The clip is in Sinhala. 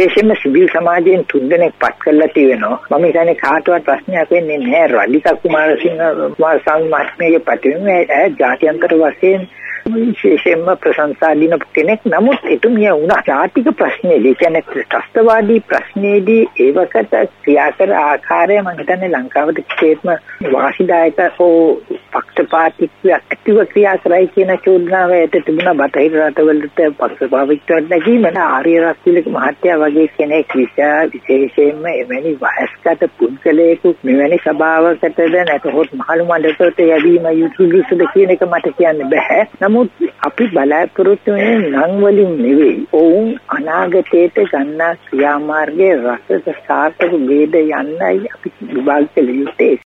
විශේෂයෙන්ම සිවිල් සමාජයෙන් තුන්දෙනෙක් පත් කරලා තියෙනවා. මම හිතන්නේ කාටවත් ප්‍රශ්නයක් වෙන්නේ නැහැ. රලිතා කුමාරසිංහ කුමාරස්වාමී මහත්මියගේ පැතුමේ ජාත්‍යන්තර වශයෙන් විශේෂයෙන්ම ප්‍රශංසා දින කෙනෙක් නමුත් එතුමිය වුණා ජාතික ප්‍රශ්නේදී කියන්නේ ත්‍රස්තවාදී ප්‍රශ්නේදී ඒවකට ක්‍රියා කර ආකාරය මම හිතන්නේ ලංකාවට කිසිම වාසිදායක හෝ පක්ෂපාතීත්වයක් ඇතිව ක්‍රියා කරයි කියන චෝදනාව ඇත තිබුණා බටහිර රටවලට පක්ෂ භාවිතවට නැගීම ආර්ය රත්තිලක මහත්තයා වගේ කෙනෙක් විශේෂයෙන්ම එවැනි වයස්ගත පුද්ගලයෙකු මෙවැනි සභාවකටද නැතහොත් මහලු මණ්ඩපයට යැවීම යුතුයද කියන එක මට කියන්න බෑ. නමුත් අපි බලාපොරොත්තු වෙන්නේ නම් වලින් නෙවෙයි. ඔවුන් අනාගතයට ගන්නා ක්‍රියාමාර්ගයේ රසද සාර්ථක වේද යන්නයි අපි විභාග කළ යුත්තේ.